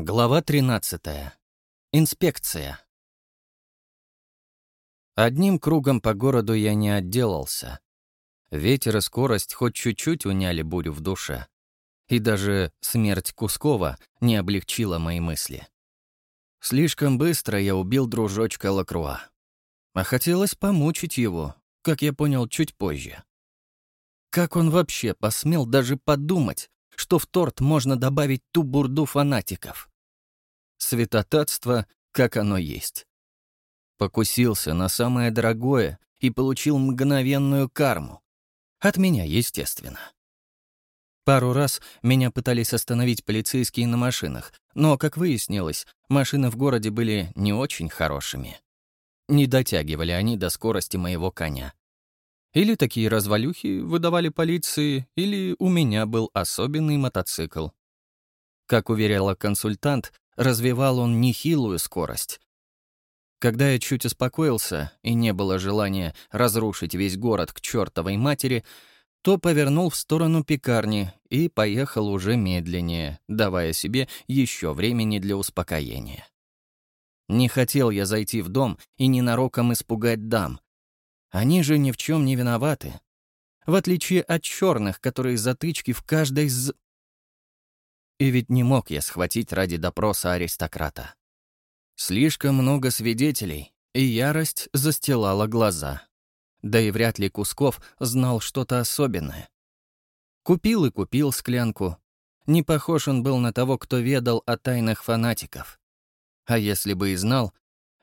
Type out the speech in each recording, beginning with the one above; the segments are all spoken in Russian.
Глава 13. Инспекция. Одним кругом по городу я не отделался. Ветер и скорость хоть чуть-чуть уняли бурю в душе. И даже смерть Кускова не облегчила мои мысли. Слишком быстро я убил дружочка Лакруа. А хотелось помучить его, как я понял чуть позже. Как он вообще посмел даже подумать, что в торт можно добавить ту бурду фанатиков. Святотатство, как оно есть. Покусился на самое дорогое и получил мгновенную карму. От меня, естественно. Пару раз меня пытались остановить полицейские на машинах, но, как выяснилось, машины в городе были не очень хорошими. Не дотягивали они до скорости моего коня. Или такие развалюхи выдавали полиции, или у меня был особенный мотоцикл. Как уверяла консультант, развивал он нехилую скорость. Когда я чуть успокоился и не было желания разрушить весь город к чертовой матери, то повернул в сторону пекарни и поехал уже медленнее, давая себе еще времени для успокоения. Не хотел я зайти в дом и ненароком испугать дам, они же ни в чем не виноваты. В отличие от черных, которые затычки в каждой з... И ведь не мог я схватить ради допроса аристократа. Слишком много свидетелей, и ярость застилала глаза. Да и вряд ли Кусков знал что-то особенное. Купил и купил склянку. Не похож он был на того, кто ведал о тайнах фанатиков. А если бы и знал,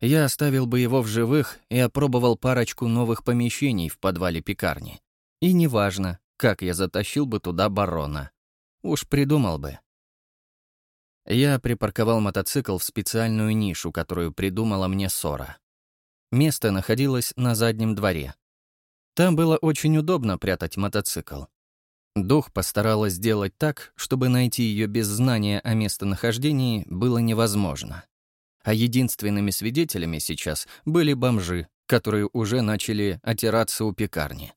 я оставил бы его в живых и опробовал парочку новых помещений в подвале пекарни. И неважно, как я затащил бы туда барона. Уж придумал бы. Я припарковал мотоцикл в специальную нишу, которую придумала мне Сора. Место находилось на заднем дворе. Там было очень удобно прятать мотоцикл. Дух постаралась сделать так, чтобы найти ее без знания о местонахождении было невозможно а единственными свидетелями сейчас были бомжи, которые уже начали отираться у пекарни.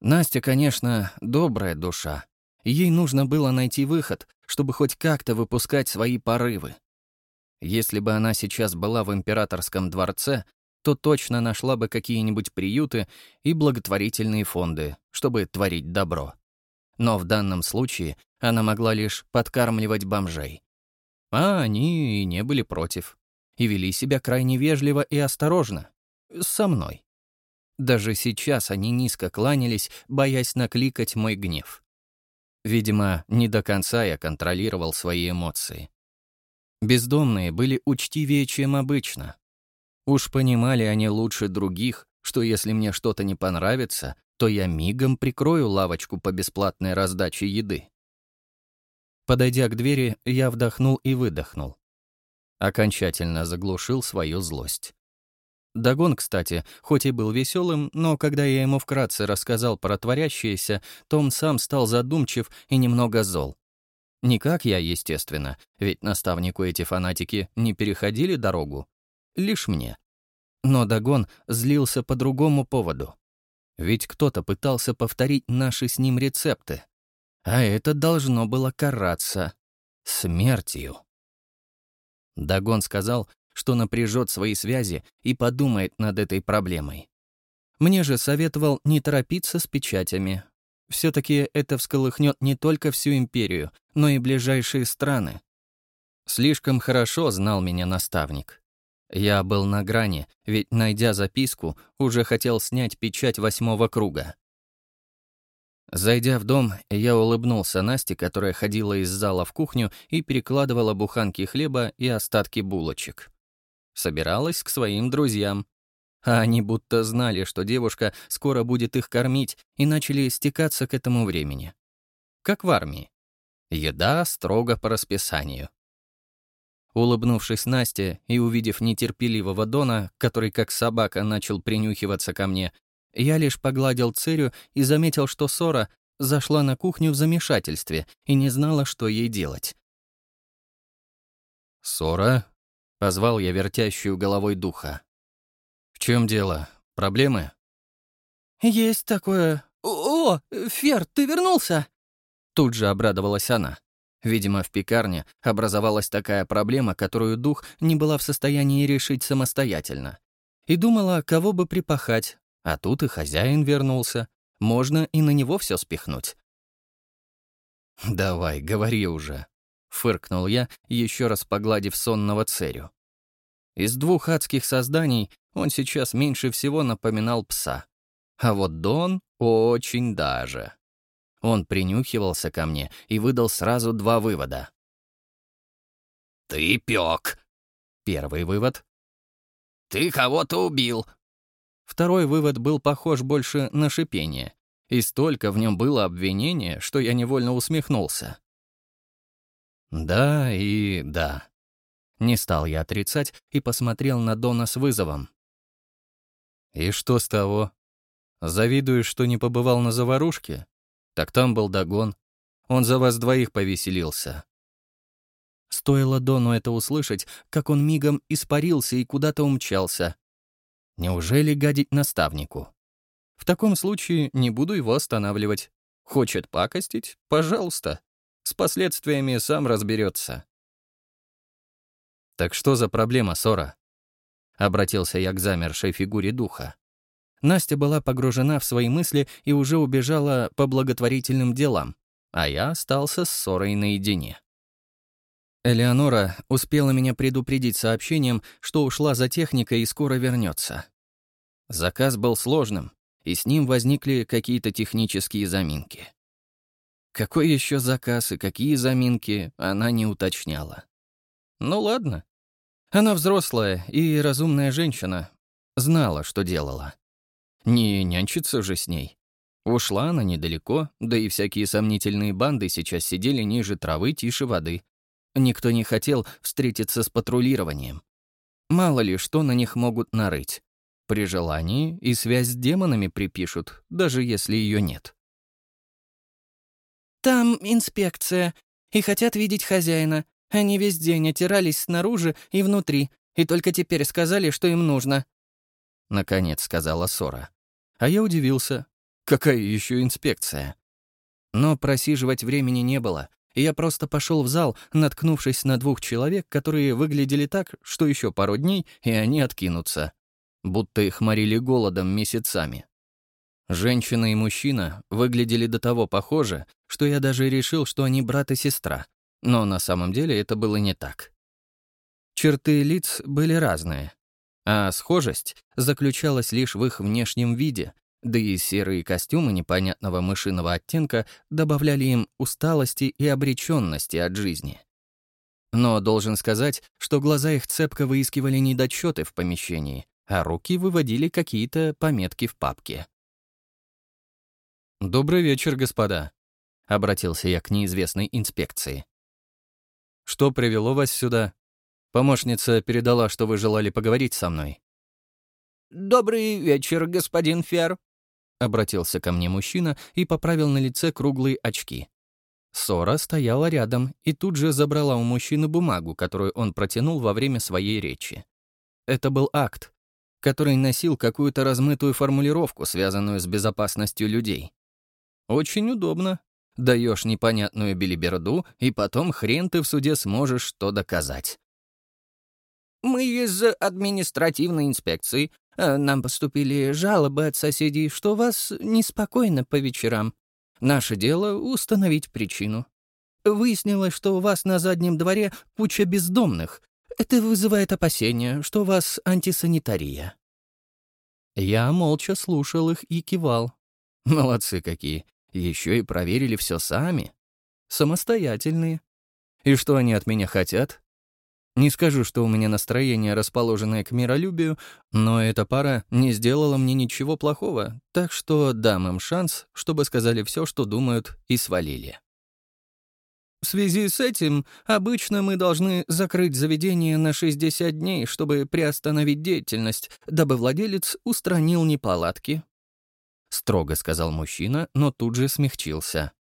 Настя, конечно, добрая душа. Ей нужно было найти выход, чтобы хоть как-то выпускать свои порывы. Если бы она сейчас была в императорском дворце, то точно нашла бы какие-нибудь приюты и благотворительные фонды, чтобы творить добро. Но в данном случае она могла лишь подкармливать бомжей. А они и не были против. И вели себя крайне вежливо и осторожно. Со мной. Даже сейчас они низко кланялись, боясь накликать мой гнев. Видимо, не до конца я контролировал свои эмоции. Бездомные были учтивее, чем обычно. Уж понимали они лучше других, что если мне что-то не понравится, то я мигом прикрою лавочку по бесплатной раздаче еды. Подойдя к двери, я вдохнул и выдохнул. Окончательно заглушил свою злость. Дагон, кстати, хоть и был веселым, но когда я ему вкратце рассказал про творящееся, то он сам стал задумчив и немного зол. Не как я, естественно, ведь наставнику эти фанатики не переходили дорогу. Лишь мне. Но Дагон злился по другому поводу. Ведь кто-то пытался повторить наши с ним рецепты. А это должно было караться смертью. Дагон сказал, что напряжет свои связи и подумает над этой проблемой. Мне же советовал не торопиться с печатями. Все-таки это всколыхнет не только всю империю, но и ближайшие страны. Слишком хорошо знал меня наставник. Я был на грани, ведь, найдя записку, уже хотел снять печать восьмого круга. Зайдя в дом, я улыбнулся Насте, которая ходила из зала в кухню и перекладывала буханки хлеба и остатки булочек. Собиралась к своим друзьям. А они будто знали, что девушка скоро будет их кормить, и начали стекаться к этому времени. Как в армии. Еда строго по расписанию. Улыбнувшись Насте и увидев нетерпеливого Дона, который как собака начал принюхиваться ко мне, я лишь погладил Церю и заметил, что Сора зашла на кухню в замешательстве и не знала, что ей делать. «Сора?» — позвал я вертящую головой духа. «В чем дело? Проблемы?» «Есть такое. О, Фер, ты вернулся?» Тут же обрадовалась она. Видимо, в пекарне образовалась такая проблема, которую дух не была в состоянии решить самостоятельно. И думала, кого бы припахать, а тут и хозяин вернулся. Можно и на него все спихнуть. «Давай, говори уже», — фыркнул я, еще раз погладив сонного Церю. Из двух адских созданий он сейчас меньше всего напоминал пса. А вот Дон очень даже. Он принюхивался ко мне и выдал сразу два вывода. «Ты пёк!» Первый вывод. «Ты кого-то убил!» Второй вывод был похож больше на шипение, и столько в нем было обвинения, что я невольно усмехнулся. Да и да. Не стал я отрицать и посмотрел на Дона с вызовом. «И что с того? Завидуешь, что не побывал на заварушке? Так там был Дагон. Он за вас двоих повеселился». Стоило Дону это услышать, как он мигом испарился и куда-то умчался. Неужели гадить наставнику? В таком случае не буду его останавливать. Хочет пакостить? Пожалуйста. С последствиями сам разберется. «Так что за проблема, Сора?» Обратился я к замершей фигуре духа. Настя была погружена в свои мысли и уже убежала по благотворительным делам, а я остался с Сорой наедине. Элеонора успела меня предупредить сообщением, что ушла за техникой и скоро вернется. Заказ был сложным, и с ним возникли какие-то технические заминки. Какой еще заказ и какие заминки, она не уточняла. Ну ладно. Она взрослая и разумная женщина. Знала, что делала. Не нянчиться же с ней. Ушла она недалеко, да и всякие сомнительные банды сейчас сидели ниже травы, тише воды. Никто не хотел встретиться с патрулированием. Мало ли, что на них могут нарыть. При желании и связь с демонами припишут, даже если ее нет. «Там инспекция, и хотят видеть хозяина. Они весь день отирались снаружи и внутри, и только теперь сказали, что им нужно». Наконец сказала Сора. А я удивился. Какая еще инспекция? Но просиживать времени не было, и я просто пошел в зал, наткнувшись на двух человек, которые выглядели так, что еще пару дней, и они откинутся будто их морили голодом месяцами. Женщина и мужчина выглядели до того похоже, что я даже решил, что они брат и сестра, но на самом деле это было не так. Черты лиц были разные, а схожесть заключалась лишь в их внешнем виде, да и серые костюмы непонятного мышиного оттенка добавляли им усталости и обреченности от жизни. Но должен сказать, что глаза их цепко выискивали недочеты в помещении, а руки выводили какие-то пометки в папке. «Добрый вечер, господа», — обратился я к неизвестной инспекции. «Что привело вас сюда? Помощница передала, что вы желали поговорить со мной». «Добрый вечер, господин Фер», — обратился ко мне мужчина и поправил на лице круглые очки. Сора стояла рядом и тут же забрала у мужчины бумагу, которую он протянул во время своей речи. Это был акт, который носил какую-то размытую формулировку, связанную с безопасностью людей. Очень удобно. Даешь непонятную билиберду, и потом хрен ты в суде сможешь что доказать. «Мы из административной инспекции. Э, нам поступили жалобы от соседей, что вас неспокойно по вечерам. Наше дело — установить причину. Выяснилось, что у вас на заднем дворе куча бездомных, это вызывает опасения, что у вас антисанитария». Я молча слушал их и кивал. Молодцы какие. Еще и проверили все сами. Самостоятельные. И что они от меня хотят? Не скажу, что у меня настроение, расположенное к миролюбию, но эта пара не сделала мне ничего плохого, так что дам им шанс, чтобы сказали все, что думают, и свалили. В связи с этим обычно мы должны закрыть заведение на 60 дней, чтобы приостановить деятельность, дабы владелец устранил неполадки. Строго сказал мужчина, но тут же смягчился.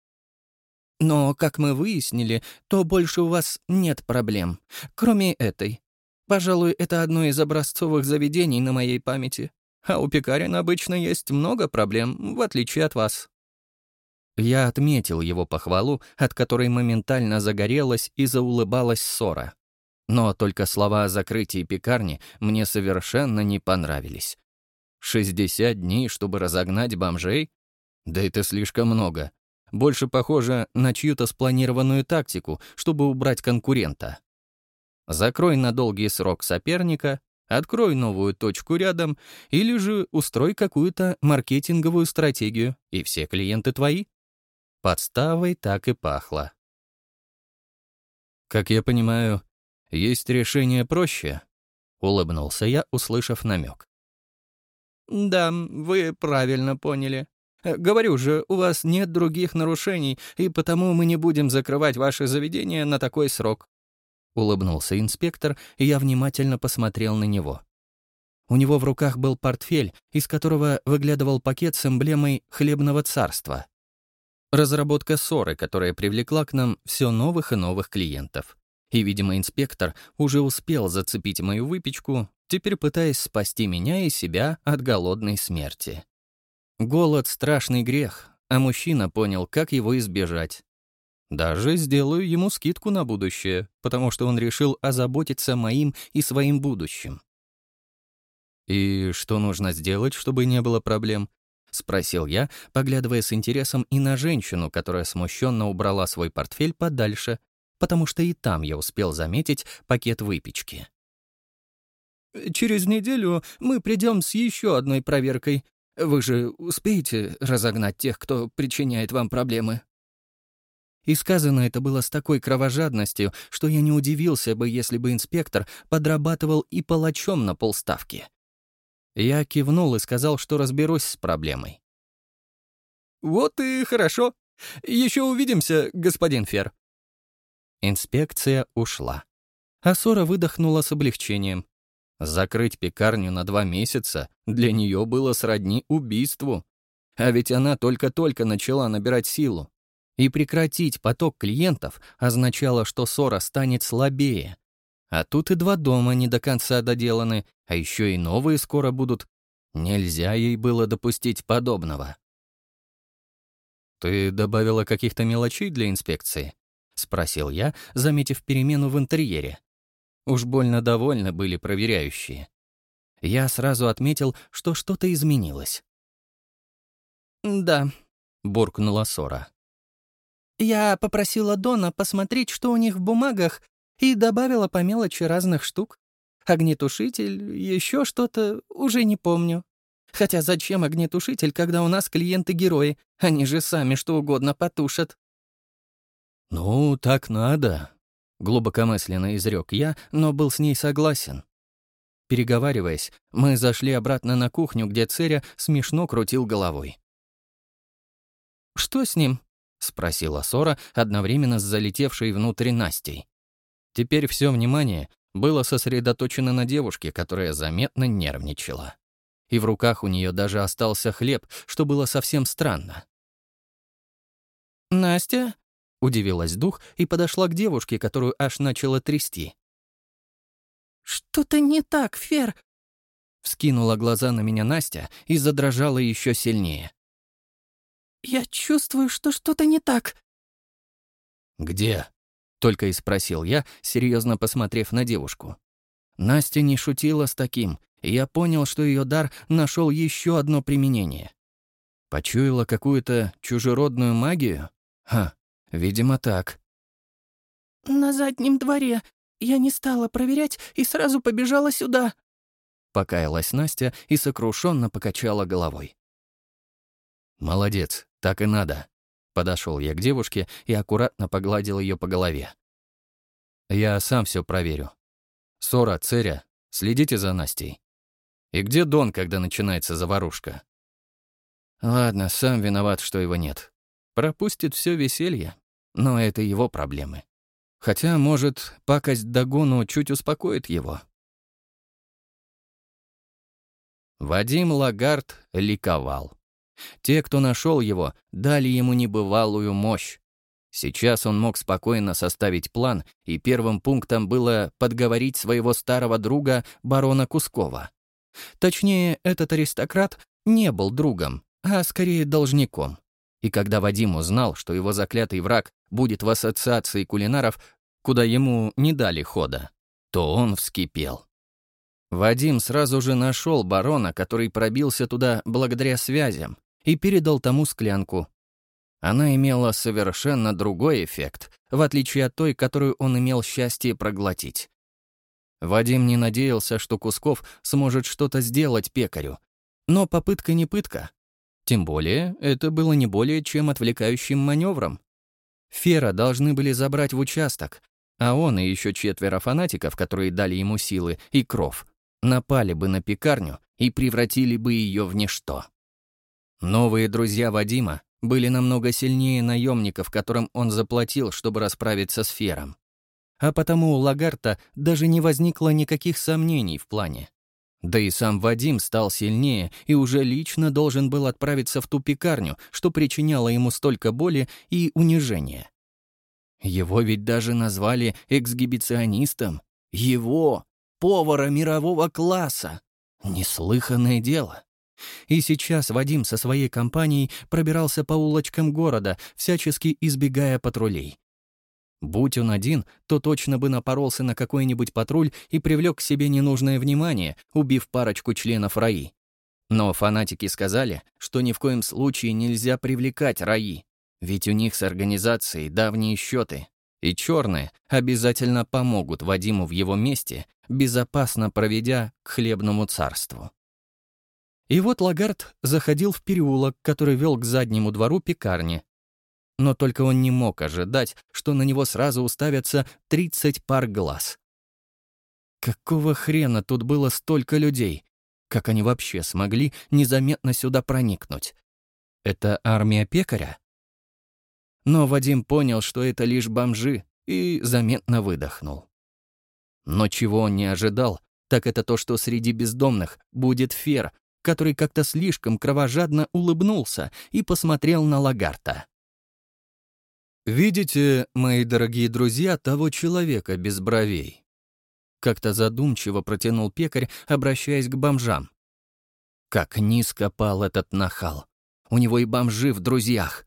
Но, как мы выяснили, то больше у вас нет проблем, кроме этой. Пожалуй, это одно из образцовых заведений на моей памяти. А у пекарен обычно есть много проблем, в отличие от вас. Я отметил его похвалу, от которой моментально загорелась и заулыбалась ссора. Но только слова о закрытии пекарни мне совершенно не понравились. 60 дней, чтобы разогнать бомжей? Да это слишком много. Больше похоже на чью-то спланированную тактику, чтобы убрать конкурента. Закрой на долгий срок соперника, открой новую точку рядом или же устрой какую-то маркетинговую стратегию, и все клиенты твои. Подставой так и пахло. «Как я понимаю, есть решение проще?» — улыбнулся я, услышав намек. «Да, вы правильно поняли. Э, говорю же, у вас нет других нарушений, и потому мы не будем закрывать ваше заведение на такой срок». Улыбнулся инспектор, и я внимательно посмотрел на него. У него в руках был портфель, из которого выглядывал пакет с эмблемой «Хлебного царства». Разработка ссоры, которая привлекла к нам все новых и новых клиентов. И, видимо, инспектор уже успел зацепить мою выпечку, теперь пытаясь спасти меня и себя от голодной смерти. Голод — страшный грех, а мужчина понял, как его избежать. Даже сделаю ему скидку на будущее, потому что он решил озаботиться моим и своим будущим. «И что нужно сделать, чтобы не было проблем?» — спросил я, поглядывая с интересом и на женщину, которая смущенно убрала свой портфель подальше, потому что и там я успел заметить пакет выпечки. «Через неделю мы придем с еще одной проверкой. Вы же успеете разогнать тех, кто причиняет вам проблемы?» И сказано это было с такой кровожадностью, что я не удивился бы, если бы инспектор подрабатывал и палачом на полставки. Я кивнул и сказал, что разберусь с проблемой. «Вот и хорошо. Еще увидимся, господин Фер». Инспекция ушла. А Сора выдохнула с облегчением. Закрыть пекарню на два месяца для нее было сродни убийству. А ведь она только-только начала набирать силу. И прекратить поток клиентов означало, что ссора станет слабее. А тут и два дома не до конца доделаны, а еще и новые скоро будут. Нельзя ей было допустить подобного. «Ты добавила каких-то мелочей для инспекции?» — спросил я, заметив перемену в интерьере. Уж больно довольны были проверяющие. Я сразу отметил, что что-то изменилось. «Да», — буркнула Сора. Я попросила Дона посмотреть, что у них в бумагах, и добавила по мелочи разных штук. Огнетушитель, еще что-то, уже не помню. Хотя зачем огнетушитель, когда у нас клиенты-герои? Они же сами что угодно потушат. «Ну, так надо», — глубокомысленно изрек я, но был с ней согласен. Переговариваясь, мы зашли обратно на кухню, где Церя смешно крутил головой. «Что с ним?» — спросила Сора, одновременно с залетевшей внутрь Настей. Теперь все внимание было сосредоточено на девушке, которая заметно нервничала. И в руках у нее даже остался хлеб, что было совсем странно. «Настя?» — удивилась дух и подошла к девушке, которую аж начала трясти. «Что-то не так, Фер!» Вскинула глаза на меня Настя и задрожала еще сильнее. «Я чувствую, что что-то не так». «Где?» — только и спросил я, серьезно посмотрев на девушку. Настя не шутила с таким, и я понял, что ее дар нашел еще одно применение. Почуяла какую-то чужеродную магию? Ха, видимо, так. «На заднем дворе. Я не стала проверять и сразу побежала сюда», — покаялась Настя и сокрушенно покачала головой. «Молодец, так и надо». Подошел я к девушке и аккуратно погладил ее по голове. «Я сам все проверю. Сора, Церя, следите за Настей. И где Дон, когда начинается заварушка?» Ладно, сам виноват, что его нет. Пропустит все веселье, но это его проблемы. Хотя, может, пакость Дагону чуть успокоит его. Вадим Лагард ликовал. Те, кто нашел его, дали ему небывалую мощь. Сейчас он мог спокойно составить план, и первым пунктом было подговорить своего старого друга, барона Кускова. Точнее, этот аристократ не был другом, а скорее должником. И когда Вадим узнал, что его заклятый враг будет в ассоциации кулинаров, куда ему не дали хода, то он вскипел. Вадим сразу же нашел барона, который пробился туда благодаря связям, и передал тому склянку. Она имела совершенно другой эффект, в отличие от той, которую он имел счастье проглотить. Вадим не надеялся, что Кусков сможет что-то сделать пекарю. Но попытка не пытка. Тем более, это было не более чем отвлекающим маневром. Фера должны были забрать в участок, а он и еще четверо фанатиков, которые дали ему силы и кров, напали бы на пекарню и превратили бы ее в ничто. Новые друзья Вадима были намного сильнее наемников, которым он заплатил, чтобы расправиться с Фером. А потому у Лагарта даже не возникло никаких сомнений в плане. Да и сам Вадим стал сильнее и уже лично должен был отправиться в ту пекарню, что причиняло ему столько боли и унижения. Его ведь даже назвали эксгибиционистом. Его, повара мирового класса. Неслыханное дело. И сейчас Вадим со своей компанией пробирался по улочкам города, всячески избегая патрулей. Будь он один, то точно бы напоролся на какой-нибудь патруль и привлек к себе ненужное внимание, убив парочку членов РАИ. Но фанатики сказали, что ни в коем случае нельзя привлекать РАИ, ведь у них с организацией давние счеты, и черные обязательно помогут Вадиму в его месте, безопасно проведя к хлебному царству. И вот Лагард заходил в переулок, который вел к заднему двору пекарни, но только он не мог ожидать, что на него сразу уставятся 30 пар глаз. Какого хрена тут было столько людей? Как они вообще смогли незаметно сюда проникнуть? Это армия пекаря? Но Вадим понял, что это лишь бомжи, и заметно выдохнул. Но чего он не ожидал, так это то, что среди бездомных будет Фер, который как-то слишком кровожадно улыбнулся и посмотрел на Лагарта. «Видите, мои дорогие друзья, того человека без бровей?» Как-то задумчиво протянул пекарь, обращаясь к бомжам. Как низко пал этот нахал. У него и бомжи в друзьях.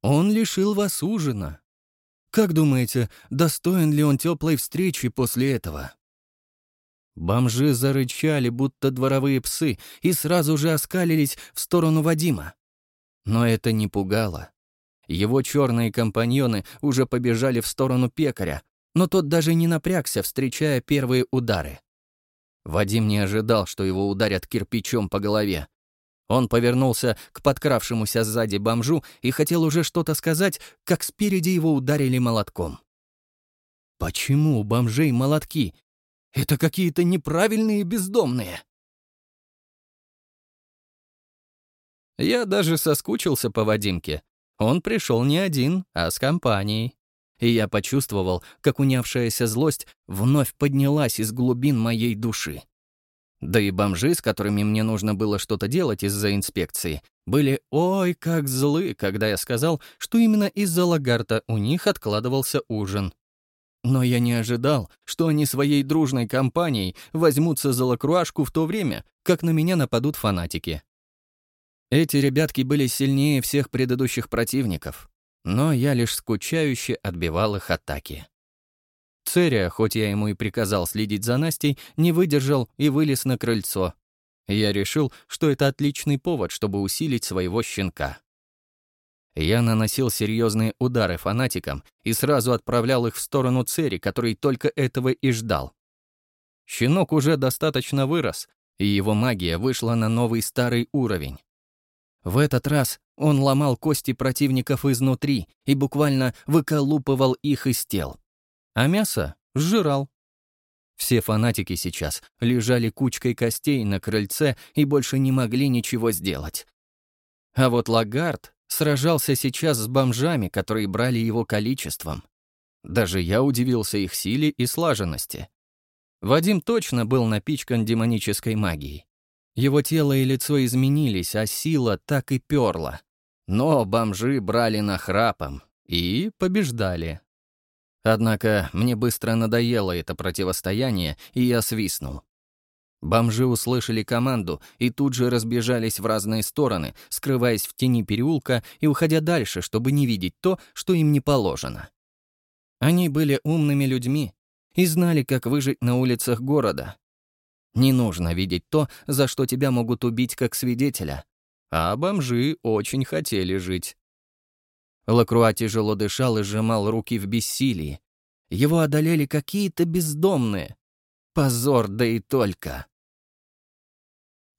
Он лишил вас ужина. Как думаете, достоин ли он теплой встречи после этого? Бомжи зарычали, будто дворовые псы, и сразу же оскалились в сторону Вадима. Но это не пугало. Его черные компаньоны уже побежали в сторону пекаря, но тот даже не напрягся, встречая первые удары. Вадим не ожидал, что его ударят кирпичом по голове. Он повернулся к подкравшемуся сзади бомжу и хотел уже что-то сказать, как спереди его ударили молотком. Почему у бомжей молотки? Это какие-то неправильные бездомные. Я даже соскучился по Вадимке. Он пришел не один, а с компанией. И я почувствовал, как унявшаяся злость вновь поднялась из глубин моей души. Да и бомжи, с которыми мне нужно было что-то делать из-за инспекции, были ой как злы, когда я сказал, что именно из-за лагарта у них откладывался ужин. Но я не ожидал, что они своей дружной компанией возьмутся за лакруашку в то время, как на меня нападут фанатики. Эти ребятки были сильнее всех предыдущих противников, но я лишь скучающе отбивал их атаки. Церия, хоть я ему и приказал следить за Настей, не выдержал и вылез на крыльцо. Я решил, что это отличный повод, чтобы усилить своего щенка. Я наносил серьезные удары фанатикам и сразу отправлял их в сторону Цери, который только этого и ждал. Щенок уже достаточно вырос, и его магия вышла на новый старый уровень. В этот раз он ломал кости противников изнутри и буквально выколупывал их из тел. А мясо сжирал. Все фанатики сейчас лежали кучкой костей на крыльце и больше не могли ничего сделать. А вот Лагард сражался сейчас с бомжами, которые брали его количеством. Даже я удивился их силе и слаженности. Вадим точно был напичкан демонической магией. Его тело и лицо изменились, а сила так и перла. Но бомжи брали нахрапом и побеждали. Однако мне быстро надоело это противостояние, и я свистнул. Бомжи услышали команду и тут же разбежались в разные стороны, скрываясь в тени переулка и уходя дальше, чтобы не видеть то, что им не положено. Они были умными людьми и знали, как выжить на улицах города. Не нужно видеть то, за что тебя могут убить как свидетеля. А бомжи очень хотели жить. Лакруа тяжело дышал и сжимал руки в бессилии. Его одолели какие-то бездомные. Позор, да и только.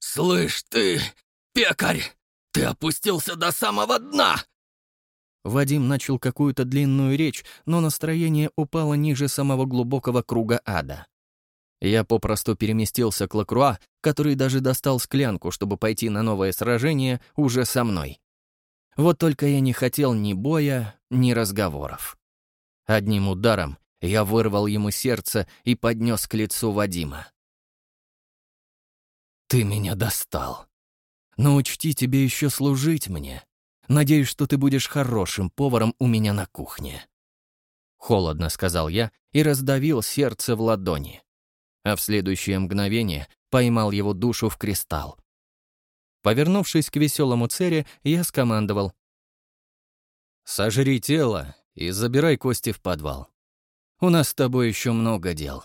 «Слышь ты, пекарь, ты опустился до самого дна!» Вадим начал какую-то длинную речь, но настроение упало ниже самого глубокого круга ада. Я попросту переместился к Лакруа, который даже достал склянку, чтобы пойти на новое сражение уже со мной. Вот только я не хотел ни боя, ни разговоров. Одним ударом я вырвал ему сердце и поднес к лицу Вадима. «Ты меня достал. Но учти, тебе еще служить мне. Надеюсь, что ты будешь хорошим поваром у меня на кухне». Холодно сказал я и раздавил сердце в ладони. А в следующее мгновение поймал его душу в кристалл. Повернувшись к веселому цере, я скомандовал. «Сожри тело и забирай кости в подвал. У нас с тобой еще много дел».